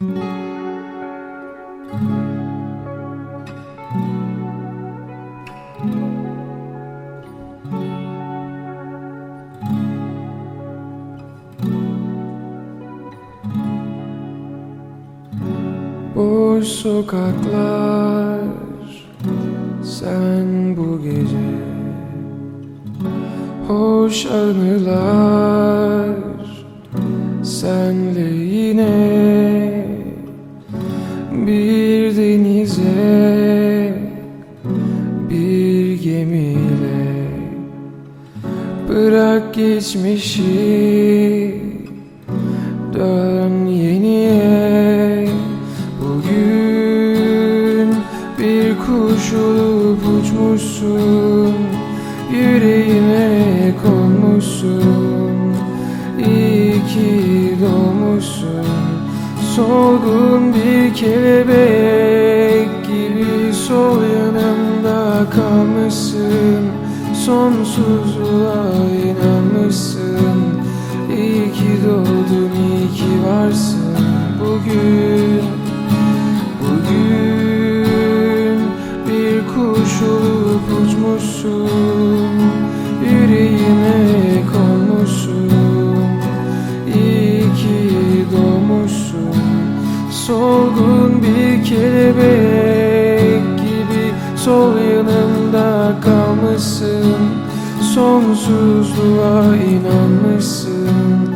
Boş sokaklar Sen bu gece Hoş anılar Senle yine Bırak geçmişi. Dön yeniye. Bugün bir kuş olup uçmuşsun. Yüreğime konmuşsun. İyi ki doğmuşsun. Solgun bir kelebek gibi Sol yanımda kalmışsın Sonsuzluğa inanmışsın. İyi ki doğdun, iyi ki varsın. Bugün Bugün bir kuş olup uçmuşsun. Yüreğime konmuşsun. İyi ki doğmuşsun. Solgun bir kelebek gibi Sol yanımda kalmışsın Sonsuzluğa inanmışsın.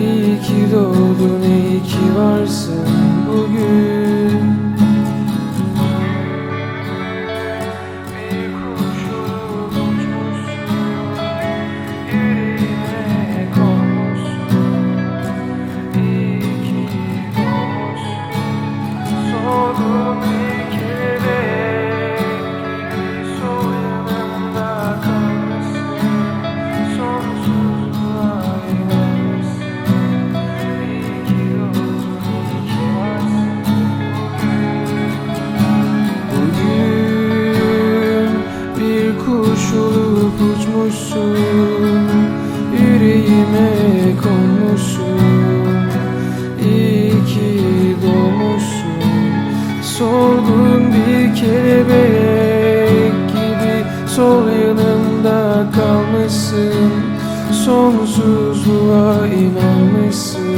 İyi ki doğdun, iyi ki varsın kuş olup uçmuşsun Yüreğime konmuşsun. İyi ki doğmuşsun. Solgun bir kelebek gibi Sol yanımda kalmışsın. Sonsuzluğa inanmışsın